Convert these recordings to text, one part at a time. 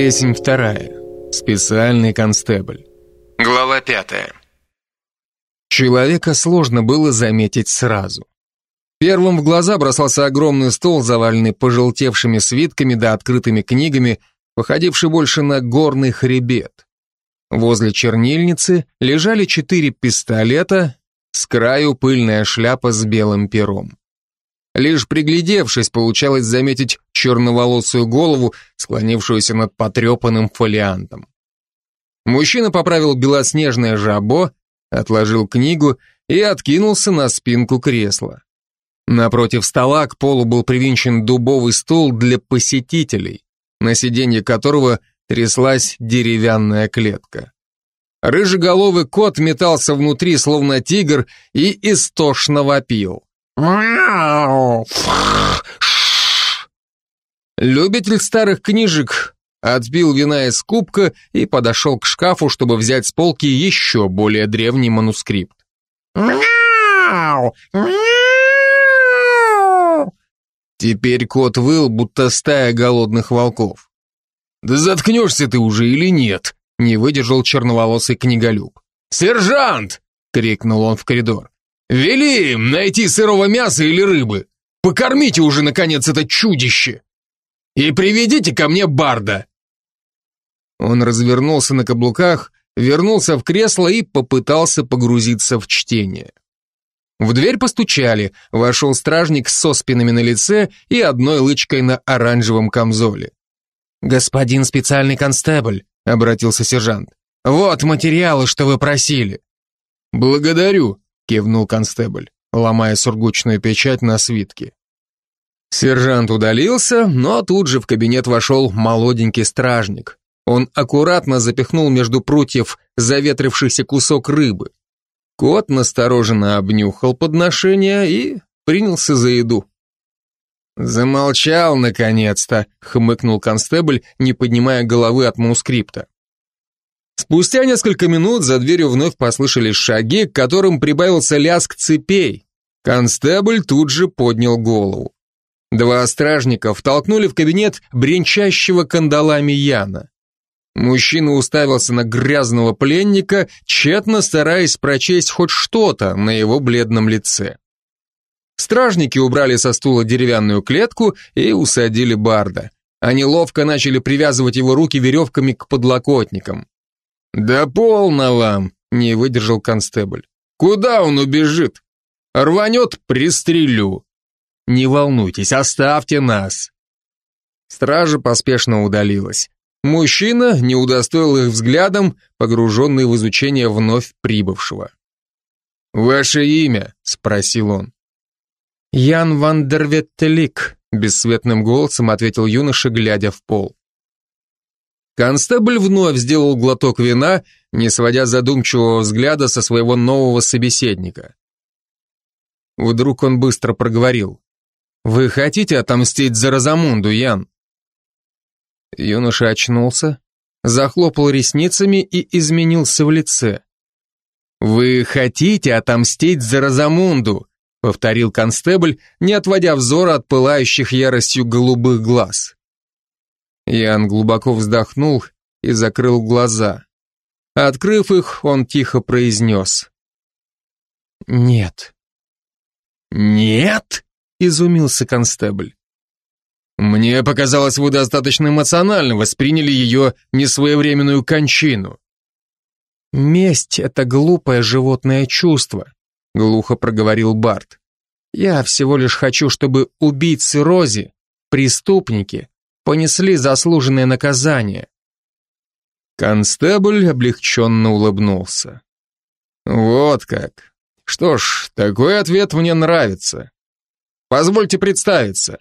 Песнь вторая. Специальный констебль. Глава пятая. Человека сложно было заметить сразу. Первым в глаза бросался огромный стол, заваленный пожелтевшими свитками да открытыми книгами, походивший больше на горный хребет. Возле чернильницы лежали четыре пистолета, с краю пыльная шляпа с белым пером. Лишь приглядевшись, получалось заметить черноволосую голову, склонившуюся над потрепанным фолиантом. Мужчина поправил белоснежное жабо, отложил книгу и откинулся на спинку кресла. Напротив стола к полу был привинчен дубовый стул для посетителей, на сиденье которого тряслась деревянная клетка. Рыжеголовый кот метался внутри, словно тигр, и истошно вопил. Любитель старых книжек отбил вина из кубка и подошел к шкафу, чтобы взять с полки еще более древний манускрипт. Теперь кот выл, будто стая голодных волков. «Да заткнешься ты уже или нет?» — не выдержал черноволосый книголюб. «Сержант!» — крикнул он в коридор. «Вели им найти сырого мяса или рыбы! Покормите уже, наконец, это чудище! И приведите ко мне барда!» Он развернулся на каблуках, вернулся в кресло и попытался погрузиться в чтение. В дверь постучали, вошел стражник с оспинами на лице и одной лычкой на оранжевом камзоле. «Господин специальный констебль», — обратился сержант, — «вот материалы, что вы просили». «Благодарю», кивнул констебль, ломая сургучную печать на свитке. Сержант удалился, но тут же в кабинет вошел молоденький стражник. Он аккуратно запихнул между прутьев заветрившийся кусок рыбы. Кот настороженно обнюхал подношение и принялся за еду. «Замолчал, наконец-то», — хмыкнул констебль, не поднимая головы от манускрипта. Спустя несколько минут за дверью вновь послышались шаги, к которым прибавился лязг цепей. Констебль тут же поднял голову. Два стражника втолкнули в кабинет бренчащего кандалами Яна. Мужчина уставился на грязного пленника, тщетно стараясь прочесть хоть что-то на его бледном лице. Стражники убрали со стула деревянную клетку и усадили Барда. Они ловко начали привязывать его руки веревками к подлокотникам. «Да полно вам!» — не выдержал констебль. «Куда он убежит? Рванет, пристрелю!» «Не волнуйтесь, оставьте нас!» Стража поспешно удалилась. Мужчина не удостоил их взглядом, погруженный в изучение вновь прибывшего. «Ваше имя?» — спросил он. «Ян Вандерветтелик», — бесцветным голосом ответил юноша, глядя в пол. Констебль вновь сделал глоток вина, не сводя задумчивого взгляда со своего нового собеседника. Вдруг он быстро проговорил. «Вы хотите отомстить за Розамунду, Ян?» Юноша очнулся, захлопал ресницами и изменился в лице. «Вы хотите отомстить за Розамунду?» повторил констебль, не отводя взора от пылающих яростью голубых глаз. Ян глубоко вздохнул и закрыл глаза. Открыв их, он тихо произнес. «Нет». «Нет?» — изумился констебль. «Мне показалось, вы достаточно эмоционально восприняли ее несвоевременную кончину». «Месть — это глупое животное чувство», — глухо проговорил Барт. «Я всего лишь хочу, чтобы убийцы Рози, преступники, понесли заслуженное наказание. Констебль облегченно улыбнулся. Вот как. Что ж, такой ответ мне нравится. Позвольте представиться.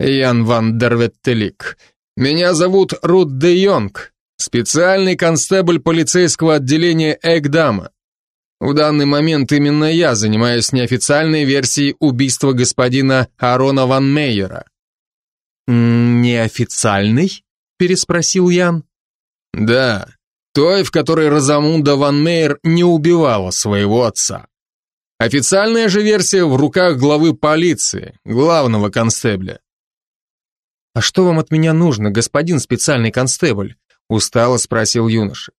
Ян ван Дерветтелик. Меня зовут Рут де Йонг, специальный констебль полицейского отделения Эгдама. В данный момент именно я занимаюсь неофициальной версией убийства господина Арона ван Мейера. «Неофициальный?» – переспросил Ян. «Да, той, в которой Розамунда ван Мейер не убивала своего отца. Официальная же версия в руках главы полиции, главного констебля». «А что вам от меня нужно, господин специальный констебль?» устало спросил юноша.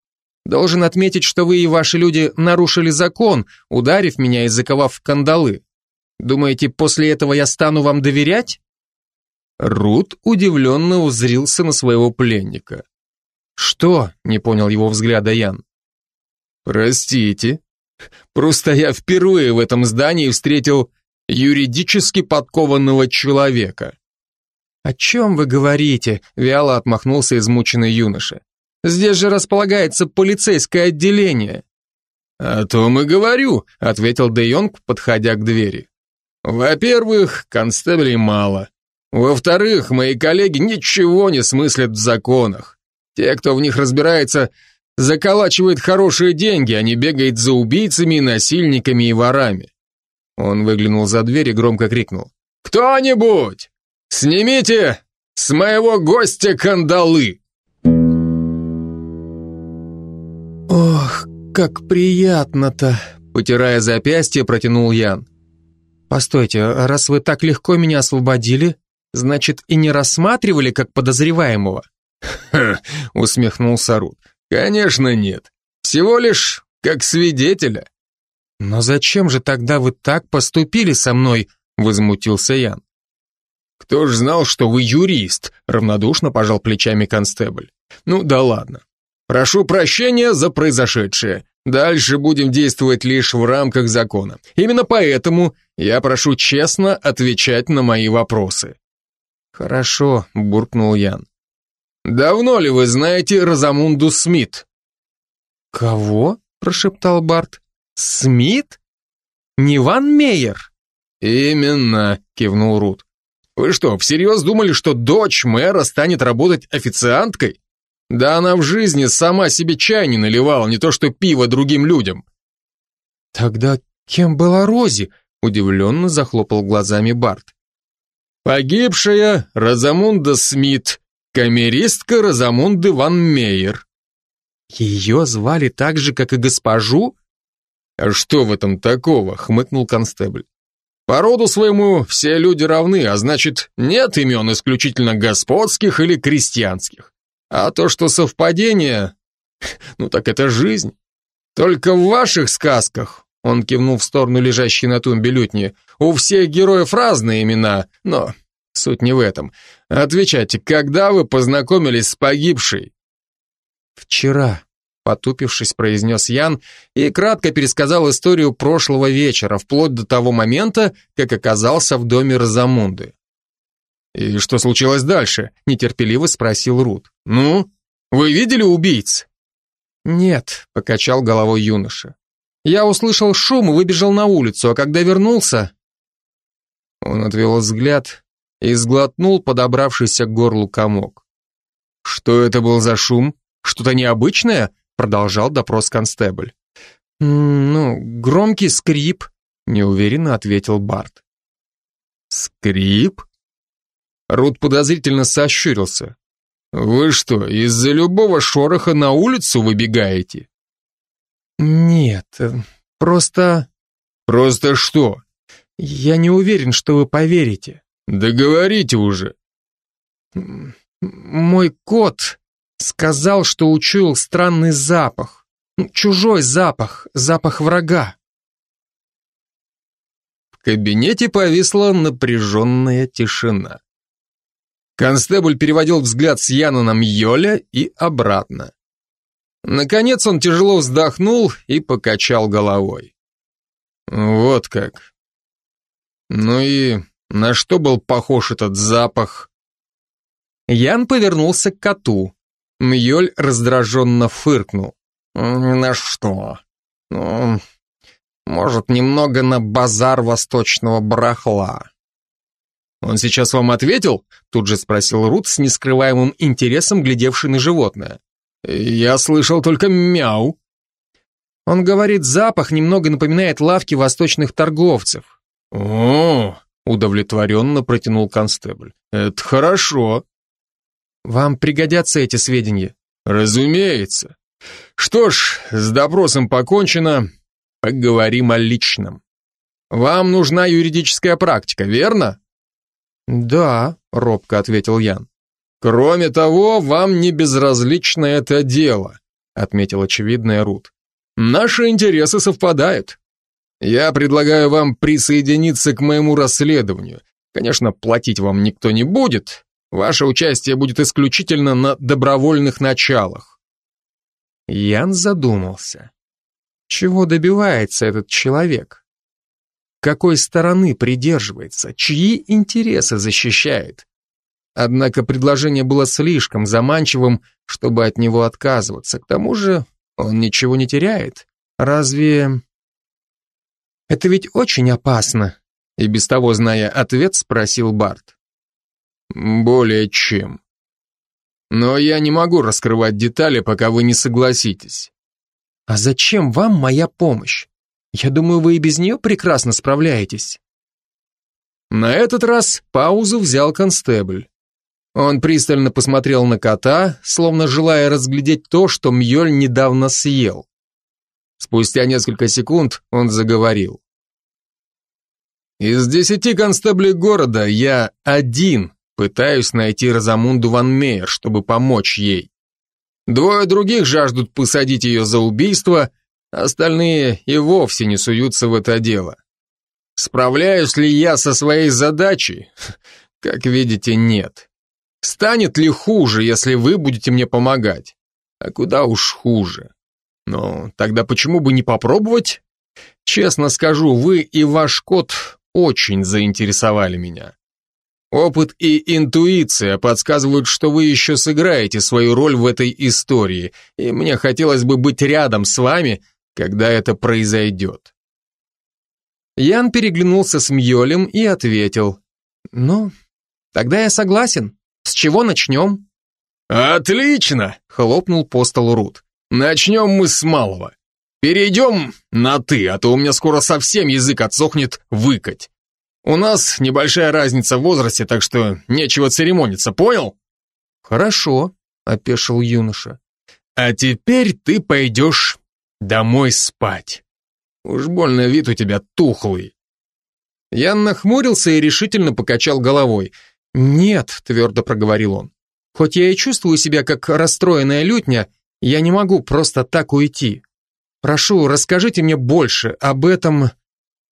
«Должен отметить, что вы и ваши люди нарушили закон, ударив меня и заковав в кандалы. Думаете, после этого я стану вам доверять?» Рут удивленно узрился на своего пленника. «Что?» — не понял его взгляда Ян. «Простите, просто я впервые в этом здании встретил юридически подкованного человека». «О чем вы говорите?» — вяло отмахнулся измученный юноша. «Здесь же располагается полицейское отделение». «О том и говорю», — ответил Де Йонг, подходя к двери. «Во-первых, констеблей мало. Во-вторых, мои коллеги ничего не смыслят в законах. Те, кто в них разбирается, заколачивает хорошие деньги, а не бегает за убийцами, насильниками и ворами». Он выглянул за дверь и громко крикнул. «Кто-нибудь! Снимите с моего гостя кандалы!» «Ох, как приятно-то!» Потирая запястье, протянул Ян. «Постойте, раз вы так легко меня освободили, значит, и не рассматривали как подозреваемого?» «Ха!» — усмехнулся Рут. «Конечно нет. Всего лишь как свидетеля». «Но зачем же тогда вы так поступили со мной?» — возмутился Ян. «Кто ж знал, что вы юрист?» — равнодушно пожал плечами констебль. «Ну да ладно. Прошу прощения за произошедшее. Дальше будем действовать лишь в рамках закона. Именно поэтому я прошу честно отвечать на мои вопросы». «Хорошо», — буркнул Ян. «Давно ли вы знаете Розамунду Смит?» «Кого?» — прошептал Барт. «Смит? Не Ван Мейер?» «Именно», — кивнул Рут. Вы что, всерьез думали, что дочь мэра станет работать официанткой? Да она в жизни сама себе чай не наливала, не то что пиво другим людям. Тогда кем была Рози? Удивленно захлопал глазами Барт. Погибшая Розамунда Смит, камеристка Розамунды Ван Мейер. Ее звали так же, как и госпожу? А что в этом такого? Хмыкнул констебль. По роду своему все люди равны, а значит, нет имен исключительно господских или крестьянских. А то, что совпадение, ну так это жизнь. Только в ваших сказках, он кивнул в сторону лежащей на тумбе лютни, у всех героев разные имена, но суть не в этом. Отвечайте, когда вы познакомились с погибшей? Вчера, потупившись, произнес Ян и кратко пересказал историю прошлого вечера, вплоть до того момента, как оказался в доме Розамунды. «И что случилось дальше?» – нетерпеливо спросил Рут. «Ну, вы видели убийц?» «Нет», – покачал головой юноша. «Я услышал шум и выбежал на улицу, а когда вернулся...» Он отвел взгляд и сглотнул подобравшийся к горлу комок. «Что это был за шум? Что-то необычное?» Продолжал допрос констебль. «Ну, громкий скрип», — неуверенно ответил Барт. «Скрип?» Рут подозрительно сощурился. «Вы что, из-за любого шороха на улицу выбегаете?» «Нет, просто...» «Просто что?» «Я не уверен, что вы поверите». «Да говорите уже». «Мой кот Сказал, что учуял странный запах. Ну, чужой запах, запах врага. В кабинете повисла напряженная тишина. Констебль переводил взгляд с Яна на Мьоля и обратно. Наконец он тяжело вздохнул и покачал головой. Вот как. Ну и на что был похож этот запах? Ян повернулся к коту. Мьёль раздраженно фыркнул. «На что? Ну, может, немного на базар восточного барахла». «Он сейчас вам ответил?» Тут же спросил Рут с нескрываемым интересом, глядевший на животное. «Я слышал только мяу». Он говорит, запах немного напоминает лавки восточных торговцев. «О, удовлетворенно протянул констебль. Это хорошо. Вам пригодятся эти сведения? Разумеется. Что ж, с допросом покончено. Поговорим о личном. Вам нужна юридическая практика, верно? Да, робко ответил Ян. Кроме того, вам не безразлично это дело, отметил очевидная Рут. Наши интересы совпадают. Я предлагаю вам присоединиться к моему расследованию. Конечно, платить вам никто не будет. Ваше участие будет исключительно на добровольных началах. Ян задумался. Чего добивается этот человек? Какой стороны придерживается? Чьи интересы защищает? Однако предложение было слишком заманчивым, чтобы от него отказываться. К тому же он ничего не теряет. Разве... Это ведь очень опасно. И без того, зная ответ, спросил Барт. Более чем. Но я не могу раскрывать детали, пока вы не согласитесь. А зачем вам моя помощь? Я думаю, вы и без нее прекрасно справляетесь. На этот раз паузу взял констебль. Он пристально посмотрел на кота, словно желая разглядеть то, что Мьёль недавно съел. Спустя несколько секунд он заговорил. «Из десяти констеблей города я один пытаюсь найти Розамунду Ван Мейер, чтобы помочь ей. Двое других жаждут посадить ее за убийство, остальные и вовсе не суются в это дело. Справляюсь ли я со своей задачей? Как видите, нет. Станет ли хуже, если вы будете мне помогать? А куда уж хуже. Но тогда почему бы не попробовать? Честно скажу, вы и ваш кот очень заинтересовали меня. Опыт и интуиция подсказывают, что вы еще сыграете свою роль в этой истории, и мне хотелось бы быть рядом с вами, когда это произойдет. Ян переглянулся с Мьолем и ответил. «Ну, тогда я согласен. С чего начнем?» «Отлично!» — хлопнул по столу Рут. «Начнем мы с малого. Перейдем на «ты», а то у меня скоро совсем язык отсохнет выкать. У нас небольшая разница в возрасте, так что нечего церемониться, понял? Хорошо, опешил юноша. А теперь ты пойдешь домой спать. Уж больно вид у тебя тухлый. Ян нахмурился и решительно покачал головой. «Нет», — твердо проговорил он, — «хоть я и чувствую себя как расстроенная лютня, я не могу просто так уйти. Прошу, расскажите мне больше об этом...»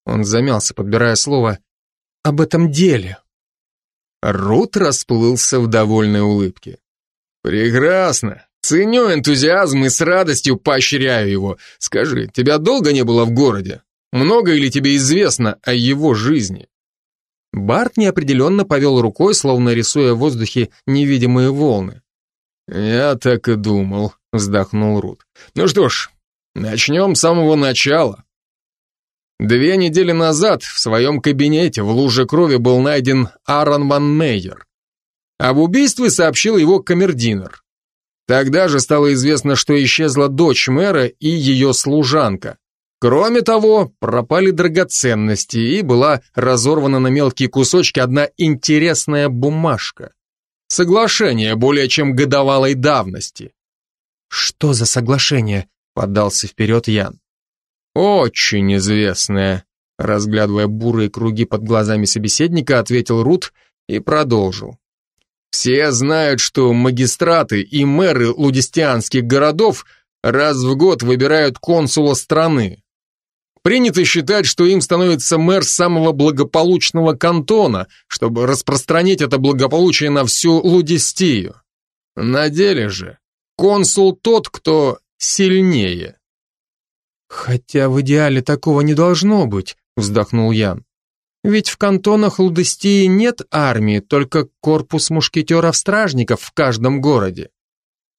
Он замялся, подбирая слово об этом деле. Рут расплылся в довольной улыбке. Прекрасно. Ценю энтузиазм и с радостью поощряю его. Скажи, тебя долго не было в городе? Много ли тебе известно о его жизни? Барт неопределенно повел рукой, словно рисуя в воздухе невидимые волны. «Я так и думал», — вздохнул Рут. «Ну что ж, начнем с самого начала. Две недели назад в своем кабинете в луже крови был найден Аарон Ван Мейер. Об убийстве сообщил его камердинер. Тогда же стало известно, что исчезла дочь мэра и ее служанка. Кроме того, пропали драгоценности и была разорвана на мелкие кусочки одна интересная бумажка. Соглашение более чем годовалой давности. «Что за соглашение?» — подался вперед Ян. «Очень известная», разглядывая бурые круги под глазами собеседника, ответил Рут и продолжил. Все знают, что магистраты и мэры лудистианских городов раз в год выбирают консула страны. Принято считать, что им становится мэр самого благополучного кантона, чтобы распространить это благополучие на всю Лудистию. На деле же консул тот, кто сильнее. «Хотя в идеале такого не должно быть», — вздохнул Ян. «Ведь в кантонах Лудестии нет армии, только корпус мушкетеров-стражников в каждом городе».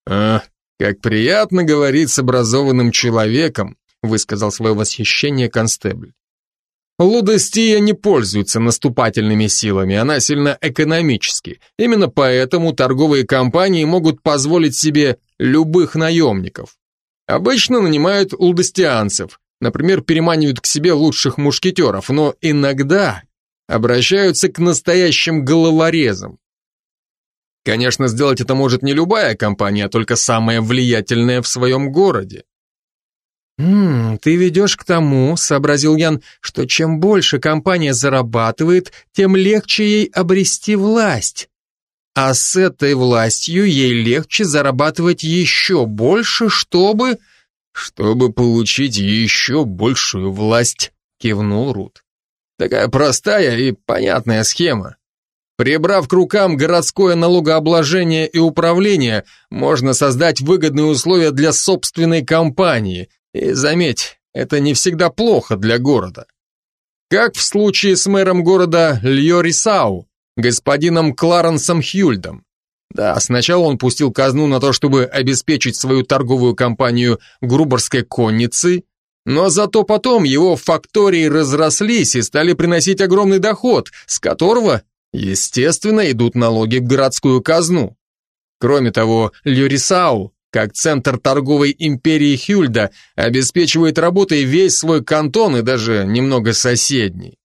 «А, как приятно говорить с образованным человеком», — высказал свое восхищение констебль. Лудостия не пользуется наступательными силами, она сильна экономически. Именно поэтому торговые компании могут позволить себе любых наемников. Обычно нанимают лудостианцев, например, переманивают к себе лучших мушкетеров, но иногда обращаются к настоящим головорезам. Конечно, сделать это может не любая компания, а только самая влиятельная в своем городе. «М ты ведешь к тому, — сообразил Ян, — что чем больше компания зарабатывает, тем легче ей обрести власть. А с этой властью ей легче зарабатывать еще больше, чтобы...» «Чтобы получить еще большую власть», — кивнул Рут. «Такая простая и понятная схема. Прибрав к рукам городское налогообложение и управление, можно создать выгодные условия для собственной компании. И заметь, это не всегда плохо для города. Как в случае с мэром города Льорисау, господином Кларенсом Хюльдом. Да, сначала он пустил казну на то, чтобы обеспечить свою торговую компанию Груборской конницы, но зато потом его фактории разрослись и стали приносить огромный доход, с которого Естественно, идут налоги в городскую казну. Кроме того, Люрисау, как центр торговой империи Хюльда, обеспечивает работой весь свой кантон и даже немного соседний.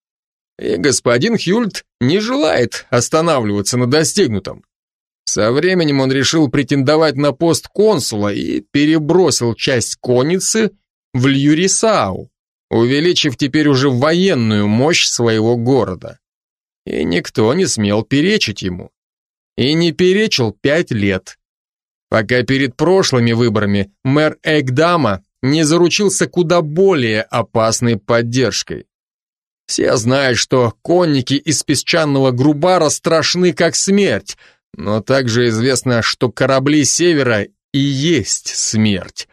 И господин Хюльд не желает останавливаться на достигнутом. Со временем он решил претендовать на пост консула и перебросил часть конницы в Льюрисау, увеличив теперь уже военную мощь своего города и никто не смел перечить ему. И не перечил пять лет. Пока перед прошлыми выборами мэр Эгдама не заручился куда более опасной поддержкой. Все знают, что конники из песчаного грубара страшны как смерть, но также известно, что корабли севера и есть смерть.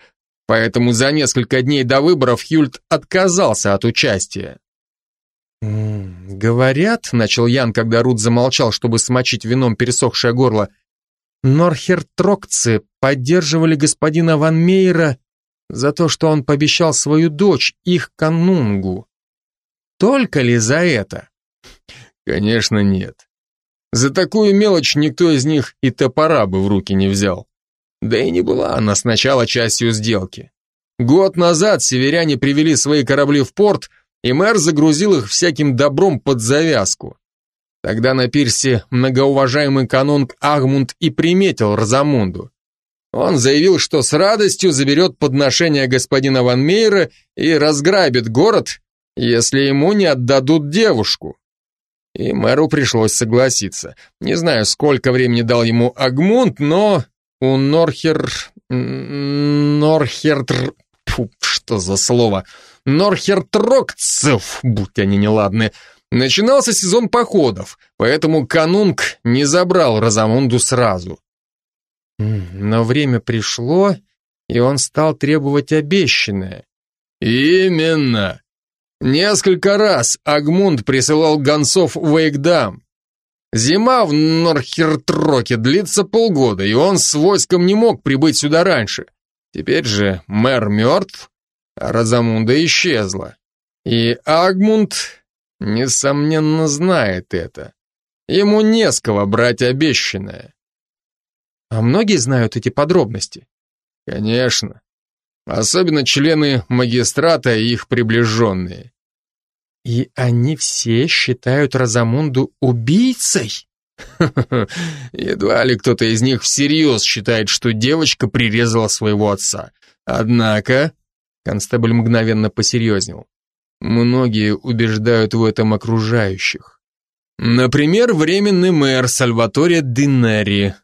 Поэтому за несколько дней до выборов Хюльт отказался от участия. «Говорят», — начал Ян, когда Рут замолчал, чтобы смочить вином пересохшее горло, Норхертрокцы поддерживали господина Ван Мейера за то, что он пообещал свою дочь, их канунгу. Только ли за это? Конечно, нет. За такую мелочь никто из них и топора бы в руки не взял. Да и не была она сначала частью сделки. Год назад северяне привели свои корабли в порт, и мэр загрузил их всяким добром под завязку. Тогда на пирсе многоуважаемый канонг Агмунд и приметил Розамунду. Он заявил, что с радостью заберет подношение господина Ван Мейера и разграбит город, если ему не отдадут девушку. И мэру пришлось согласиться. Не знаю, сколько времени дал ему Агмунд, но у Норхер... Норхер... Фу, что за слово? Норхертрокцев, будь они неладны, начинался сезон походов, поэтому канунг не забрал Розамунду сразу. Но время пришло, и он стал требовать обещанное. Именно. Несколько раз Агмунд присылал гонцов в Эйкдам. Зима в Норхертроке длится полгода, и он с войском не мог прибыть сюда раньше. Теперь же мэр мертв, Розамунда исчезла. И Агмунд, несомненно, знает это. Ему не с кого брать обещанное. А многие знают эти подробности? Конечно. Особенно члены магистрата и их приближенные. И они все считают Розамунду убийцей? Едва ли кто-то из них всерьез считает, что девочка прирезала своего отца. Однако Констебль мгновенно посерьезнел. Многие убеждают в этом окружающих. Например, временный мэр Сальваторе Динери.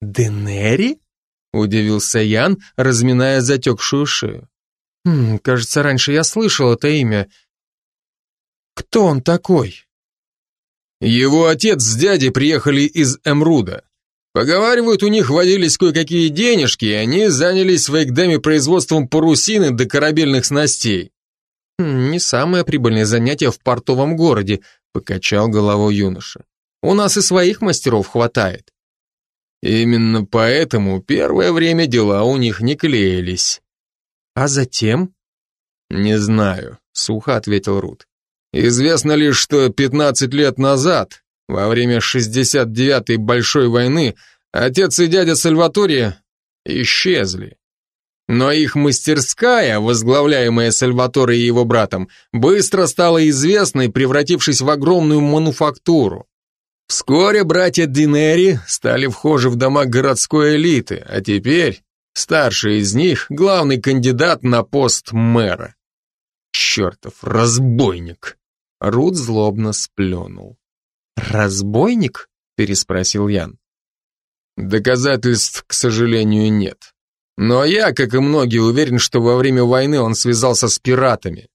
Динери? Удивился Ян, разминая затекшую шею. Хм, кажется, раньше я слышал это имя. Кто он такой? Его отец с дядей приехали из Эмруда. Поговаривают, у них водились кое-какие денежки, и они занялись в Эйкдеме производством парусины до корабельных снастей. Хм, «Не самое прибыльное занятие в портовом городе», — покачал головой юноша. «У нас и своих мастеров хватает». Именно поэтому первое время дела у них не клеились. А затем? Не знаю, сухо ответил Рут. Известно лишь, что 15 лет назад во время 69-й Большой войны отец и дядя Сальватория исчезли. Но их мастерская, возглавляемая Сальваторе и его братом, быстро стала известной, превратившись в огромную мануфактуру. Вскоре братья Динери стали вхожи в дома городской элиты, а теперь Старший из них — главный кандидат на пост мэра. Чертов разбойник. Рут злобно сплюнул. «Разбойник?» — переспросил Ян. Доказательств, к сожалению, нет. Но я, как и многие, уверен, что во время войны он связался с пиратами.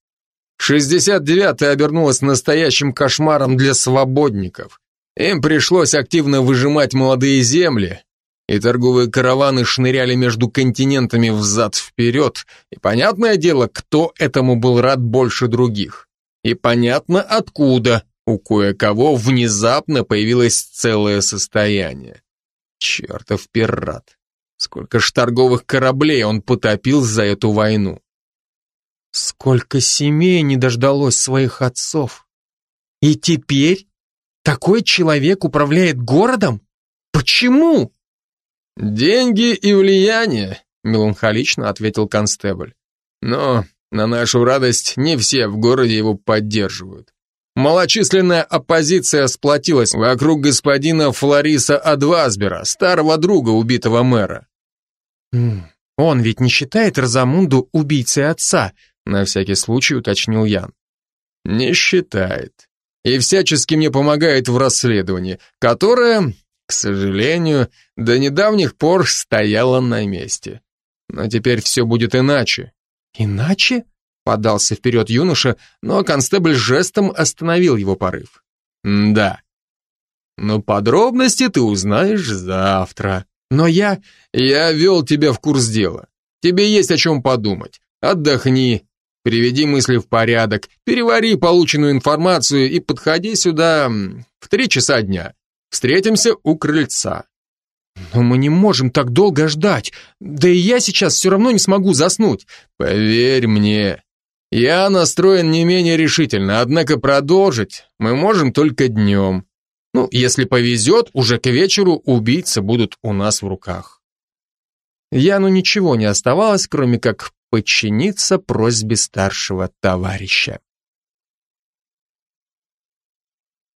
69-я обернулась настоящим кошмаром для свободников. Им пришлось активно выжимать молодые земли, и торговые караваны шныряли между континентами взад-вперед, и понятное дело, кто этому был рад больше других. И понятно, откуда у кое-кого внезапно появилось целое состояние. Чертов пират. Сколько ж торговых кораблей он потопил за эту войну. Сколько семей не дождалось своих отцов. И теперь такой человек управляет городом? Почему? Деньги и влияние, меланхолично ответил констебль. Но на нашу радость не все в городе его поддерживают. Малочисленная оппозиция сплотилась вокруг господина Флориса Адвазбера, старого друга убитого мэра. «Он ведь не считает Розамунду убийцей отца», на всякий случай уточнил Ян. «Не считает. И всячески мне помогает в расследовании, которое, к сожалению, до недавних пор стояло на месте. Но теперь все будет иначе». «Иначе?» Подался вперед юноша, но констебль жестом остановил его порыв. «Да. Но подробности ты узнаешь завтра. Но я... Я вел тебя в курс дела. Тебе есть о чем подумать. Отдохни, приведи мысли в порядок, перевари полученную информацию и подходи сюда в три часа дня. Встретимся у крыльца». «Но мы не можем так долго ждать. Да и я сейчас все равно не смогу заснуть». «Поверь мне, я настроен не менее решительно, однако продолжить мы можем только днем. Ну, если повезет, уже к вечеру убийцы будут у нас в руках. Яну ничего не оставалось, кроме как подчиниться просьбе старшего товарища.